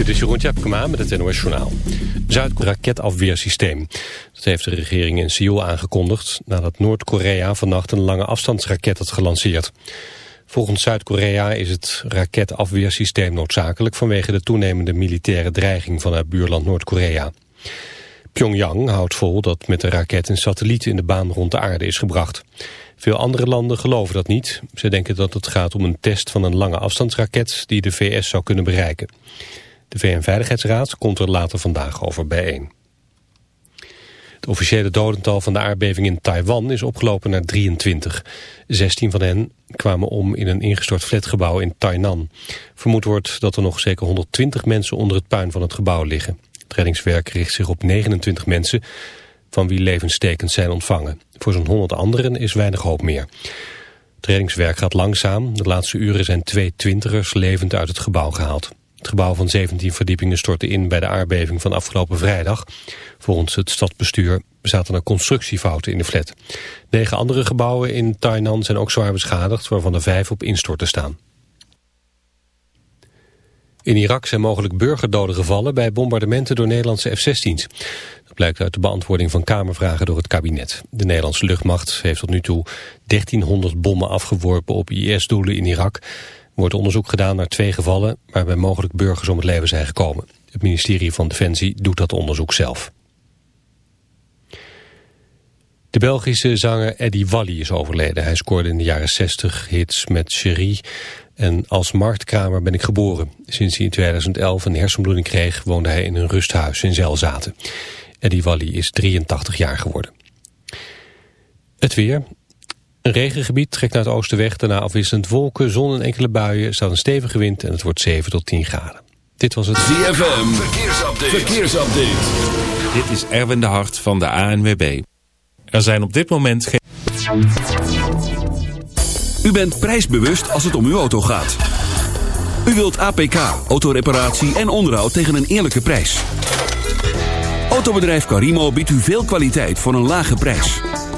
Dit is Jeroen Tjepkema met het NOS Journaal. Zuid-raketafweersysteem. Dat heeft de regering in Seoul aangekondigd... nadat Noord-Korea vannacht een lange afstandsraket had gelanceerd. Volgens Zuid-Korea is het raketafweersysteem noodzakelijk... vanwege de toenemende militaire dreiging van het buurland Noord-Korea. Pyongyang houdt vol dat met de raket een satelliet in de baan rond de aarde is gebracht. Veel andere landen geloven dat niet. Ze denken dat het gaat om een test van een lange afstandsraket die de VS zou kunnen bereiken. De VN-veiligheidsraad komt er later vandaag over bijeen. Het officiële dodental van de aardbeving in Taiwan is opgelopen naar 23. 16 van hen kwamen om in een ingestort flatgebouw in Tainan. Vermoed wordt dat er nog zeker 120 mensen onder het puin van het gebouw liggen. Het reddingswerk richt zich op 29 mensen van wie levenstekens zijn ontvangen. Voor zo'n 100 anderen is weinig hoop meer. Het reddingswerk gaat langzaam. De laatste uren zijn twee twintigers levend uit het gebouw gehaald. Het gebouw van 17 verdiepingen stortte in bij de aardbeving van afgelopen vrijdag. Volgens het stadsbestuur zaten er constructiefouten in de flat. Negen andere gebouwen in Tainan zijn ook zwaar beschadigd, waarvan er vijf op instorten staan. In Irak zijn mogelijk burgerdoden gevallen bij bombardementen door Nederlandse F-16's. Dat blijkt uit de beantwoording van Kamervragen door het kabinet. De Nederlandse luchtmacht heeft tot nu toe 1300 bommen afgeworpen op IS-doelen in Irak. Wordt onderzoek gedaan naar twee gevallen waarbij mogelijk burgers om het leven zijn gekomen. Het ministerie van Defensie doet dat onderzoek zelf. De Belgische zanger Eddie Walli is overleden. Hij scoorde in de jaren 60 hits met Cherie en als marktkramer ben ik geboren. Sinds hij in 2011 een hersenbloeding kreeg woonde hij in een rusthuis in Zelzaten. Eddie Walli is 83 jaar geworden. Het weer. Een regengebied trekt naar het oosten weg, daarna afwisselend wolken, zon en enkele buien, staat een stevige wind en het wordt 7 tot 10 graden. Dit was het ZFM, verkeersupdate. verkeersupdate. Dit is Erwin de Hart van de ANWB. Er zijn op dit moment geen... U bent prijsbewust als het om uw auto gaat. U wilt APK, autoreparatie en onderhoud tegen een eerlijke prijs. Autobedrijf Carimo biedt u veel kwaliteit voor een lage prijs.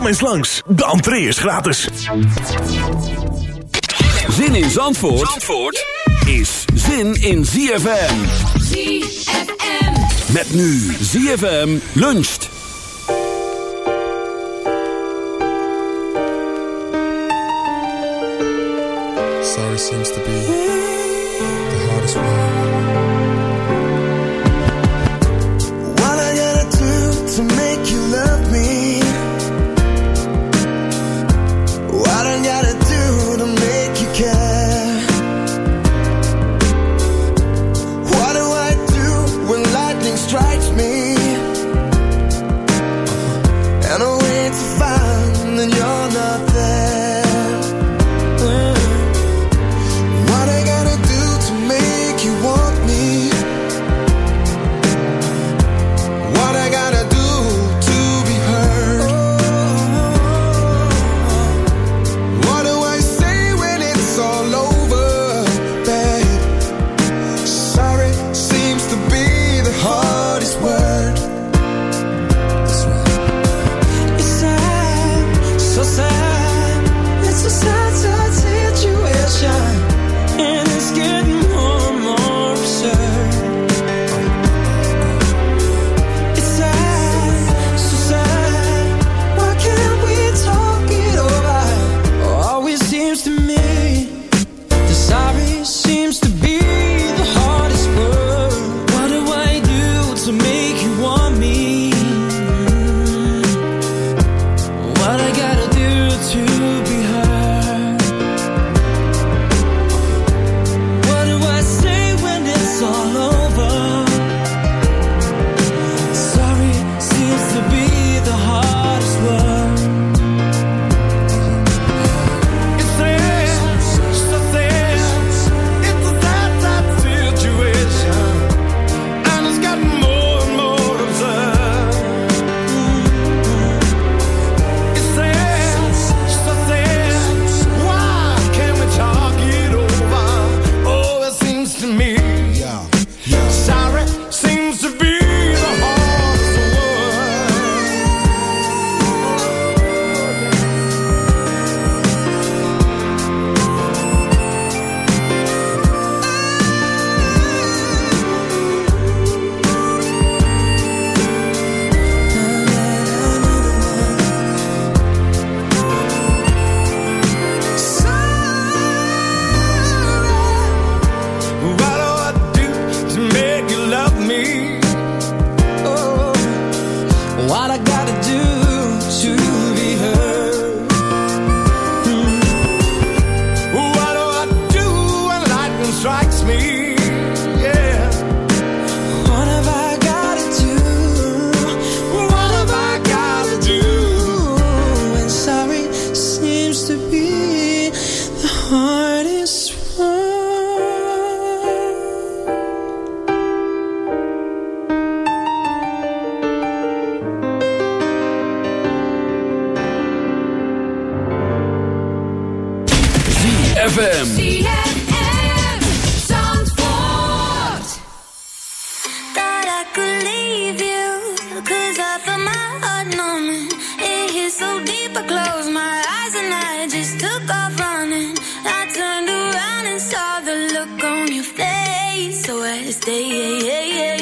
Kom eens langs, de entree is gratis. Zin in Zandvoort, Zandvoort is zin in ZFM. ZFM. Met nu ZFM luncht. Sorry seems to be the hardest one. So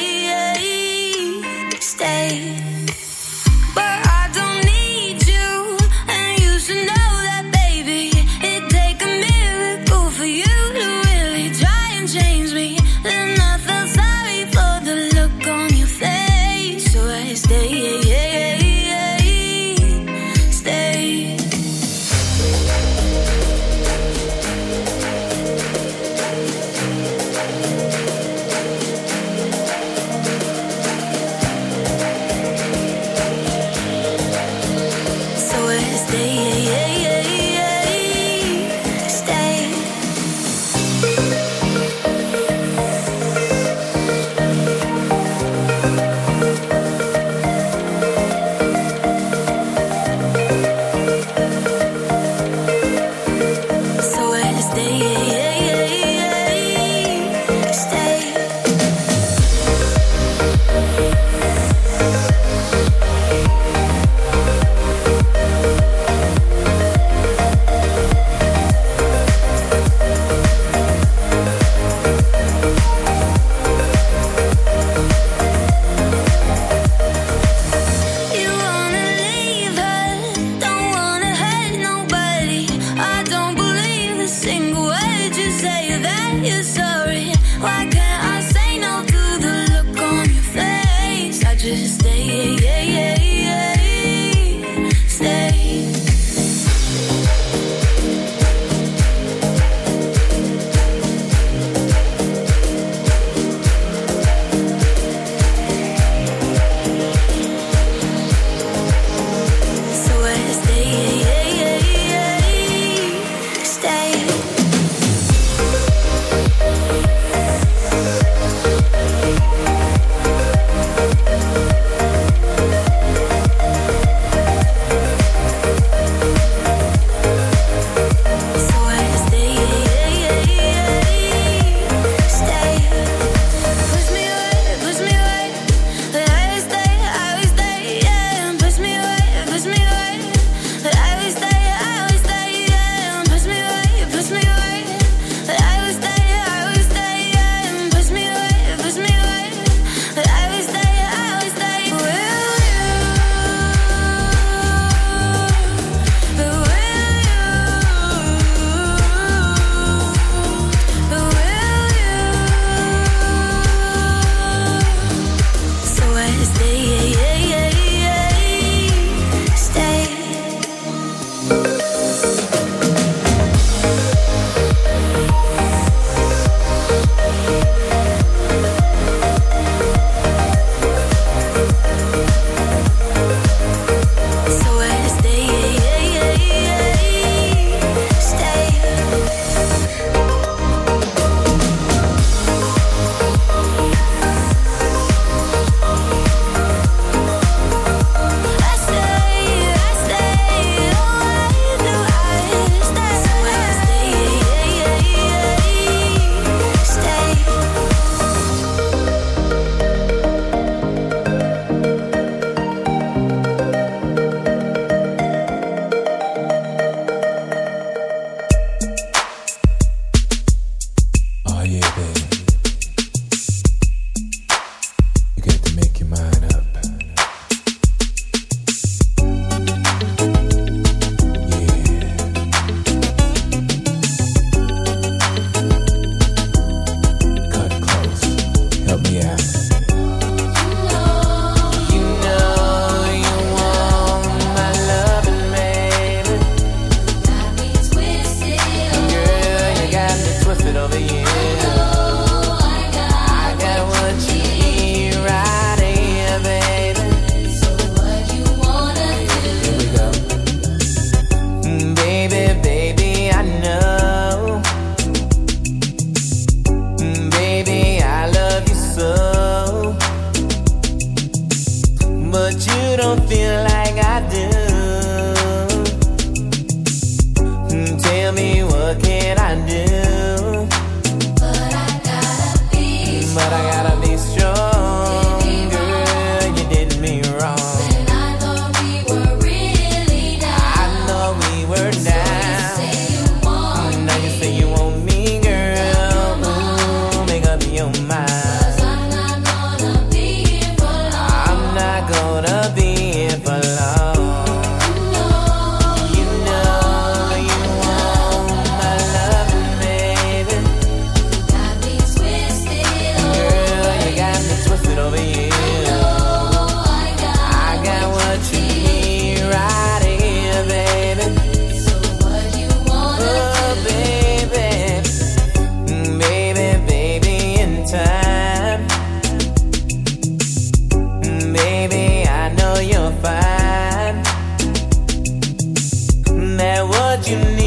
you.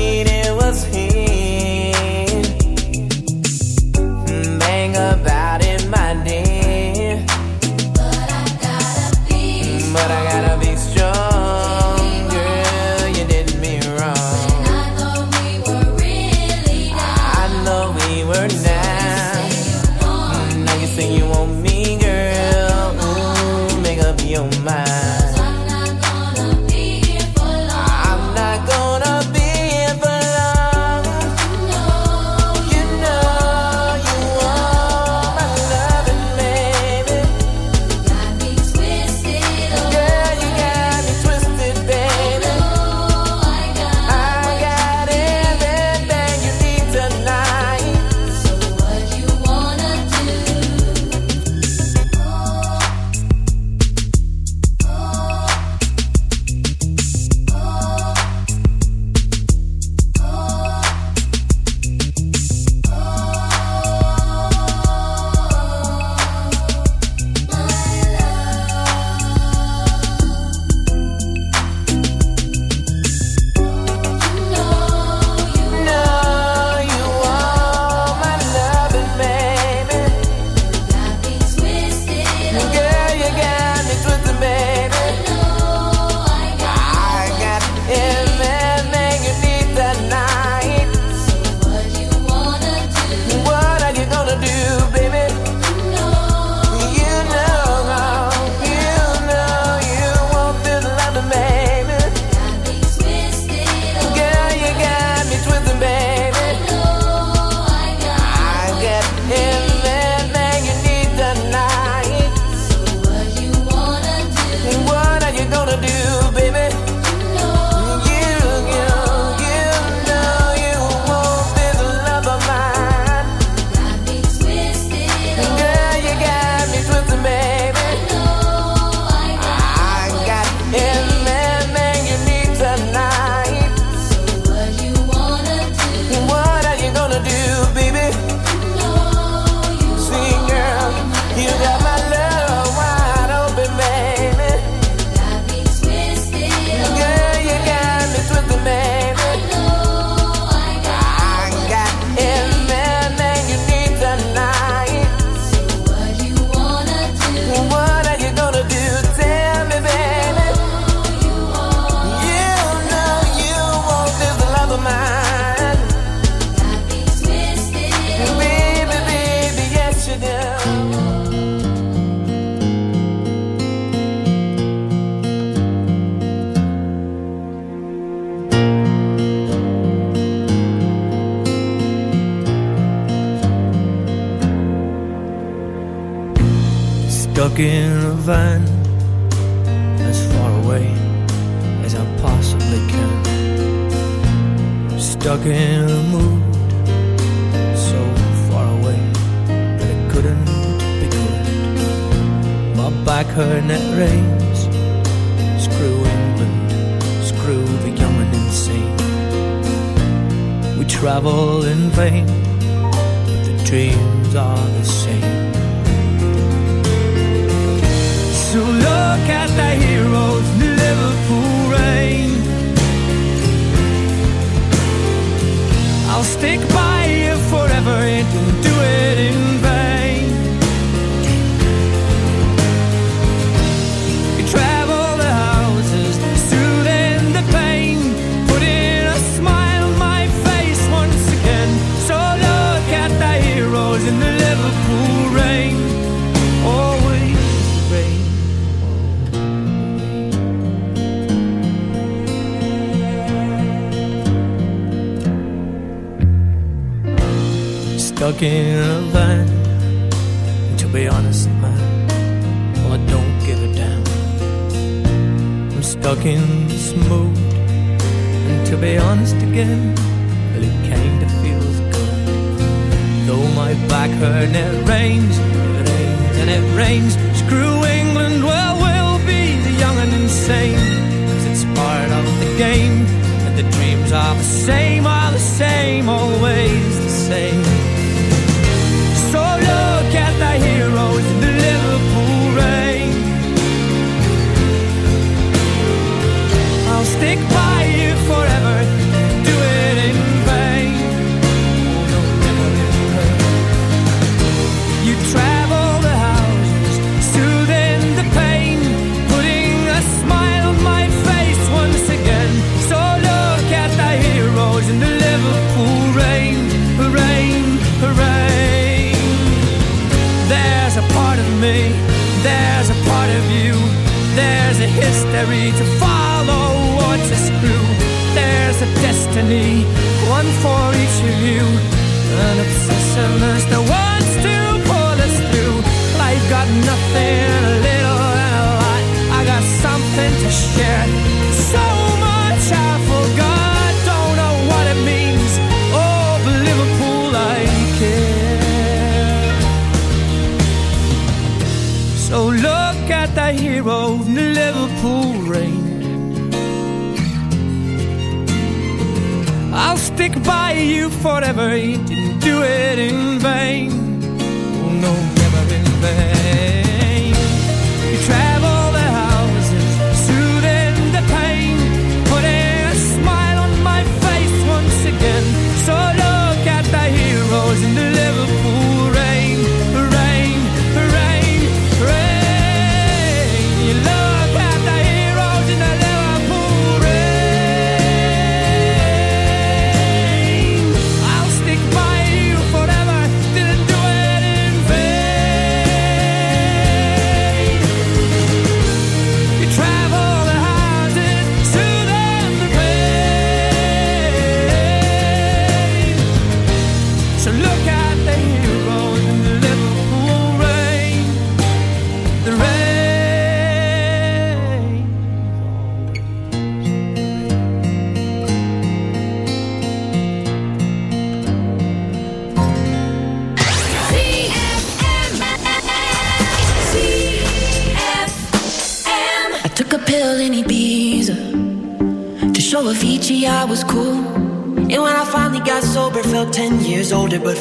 You didn't do it in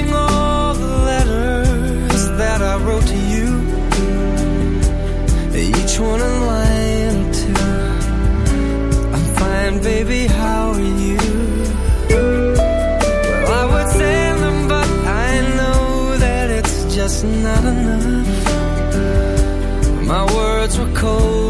Keeping all the letters that I wrote to you. Each one a line two. I'm fine, baby, how are you? Well, I would send them, but I know that it's just not enough. My words were cold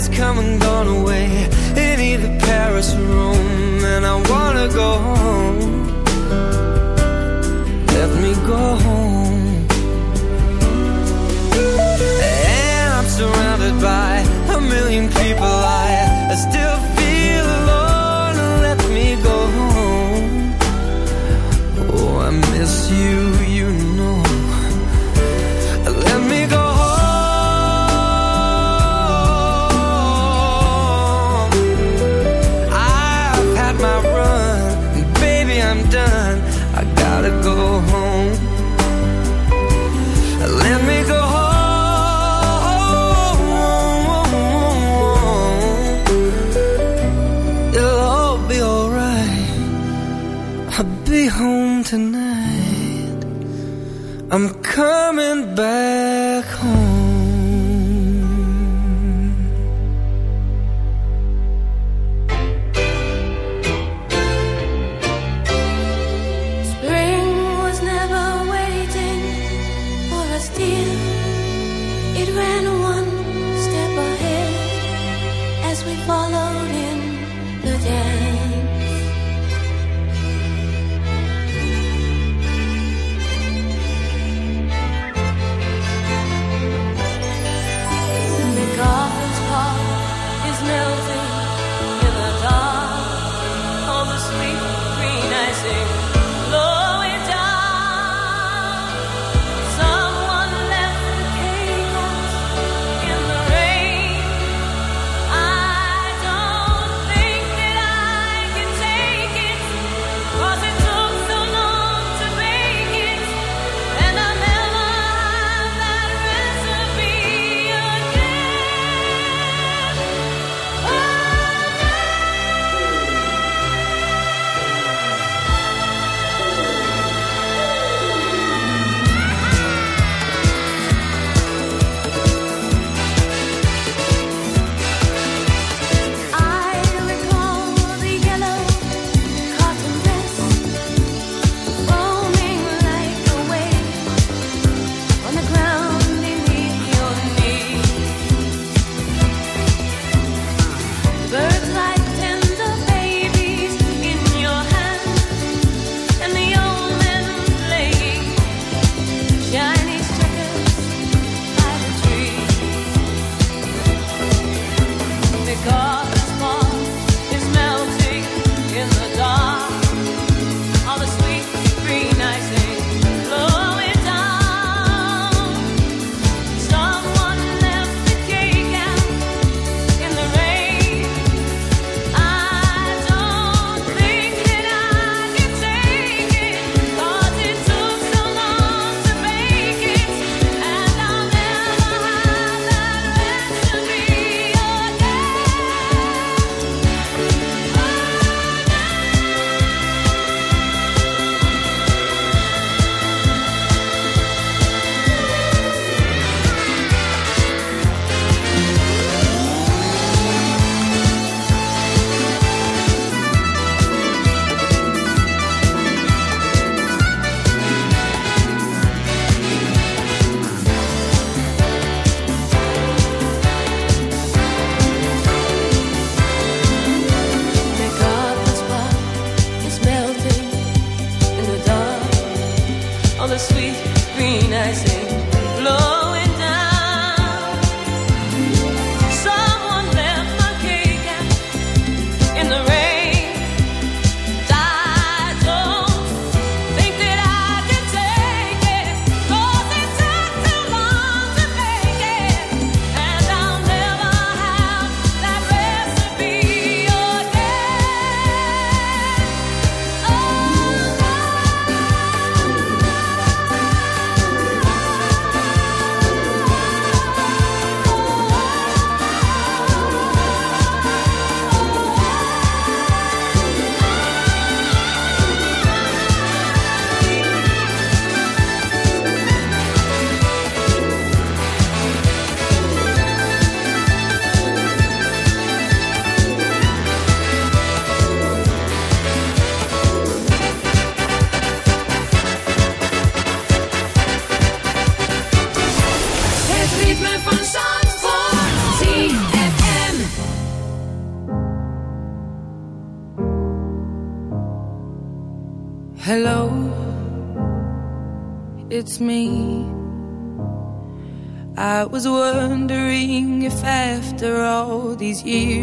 come and gone away in either Paris or Rome, and I wanna go home. Let me go home. And I'm surrounded by a million people. I,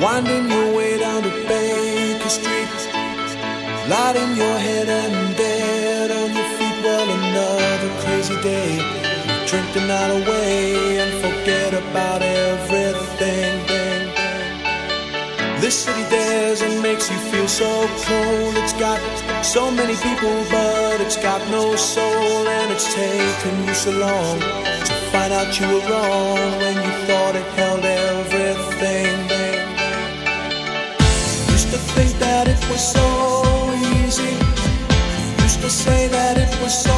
Winding your way down to Baker Street, lighting your head and dead on your feet. Well, another crazy day. drinking out away and forget about everything. This city dares and makes you feel so cold. It's got so many people, but it's got no soul. And it's taken you so long to find out you were wrong when you thought it had. That it was so easy. You Used to say that it was so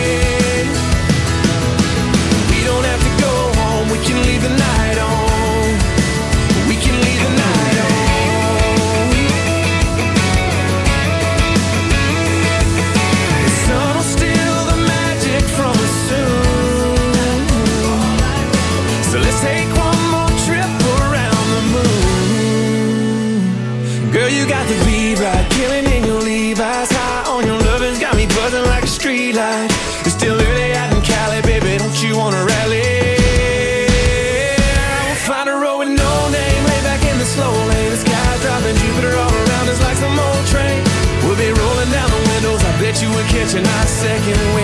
catching our second wave.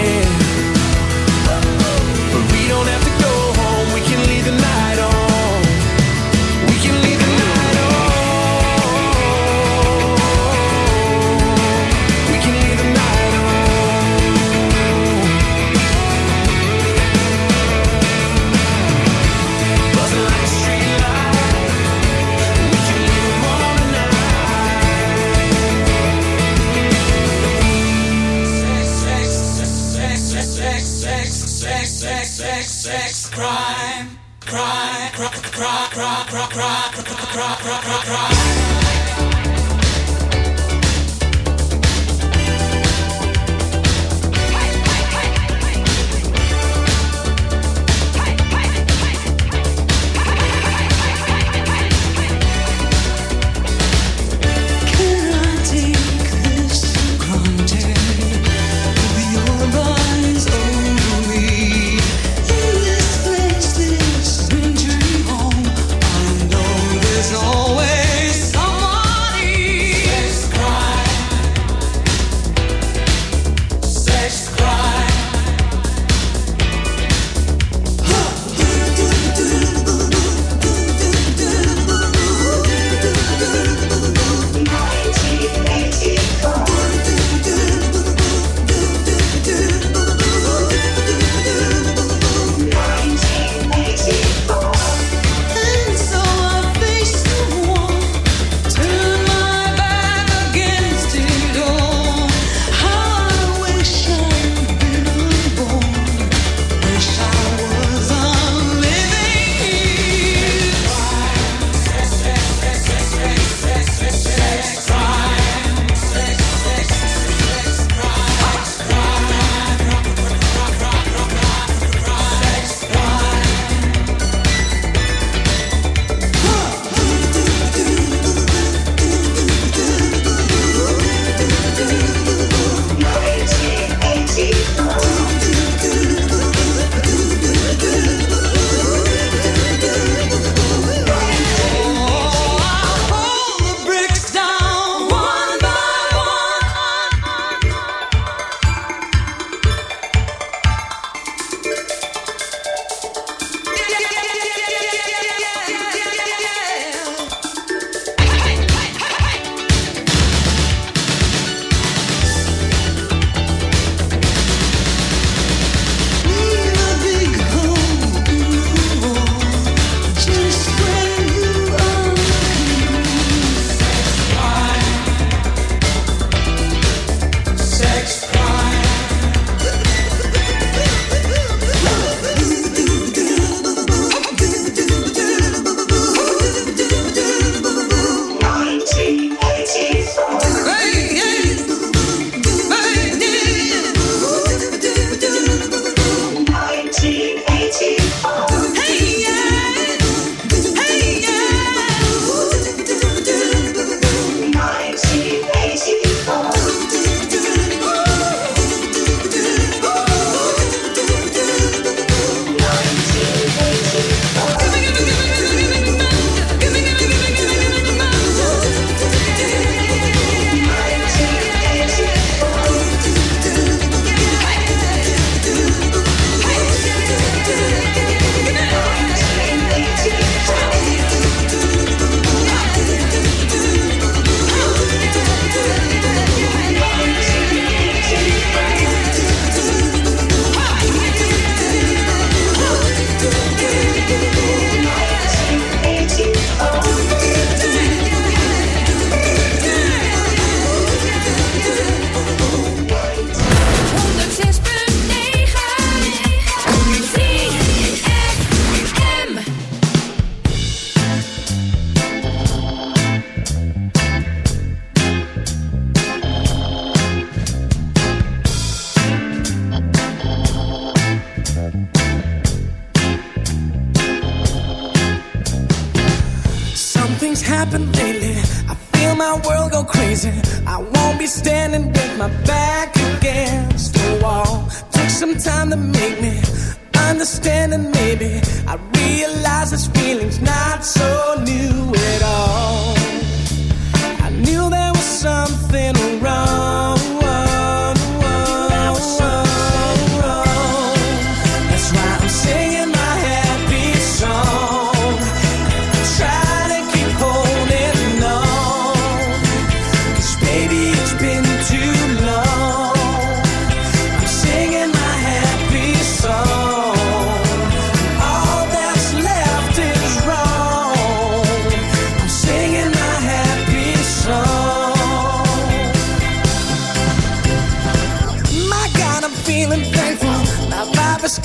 cry.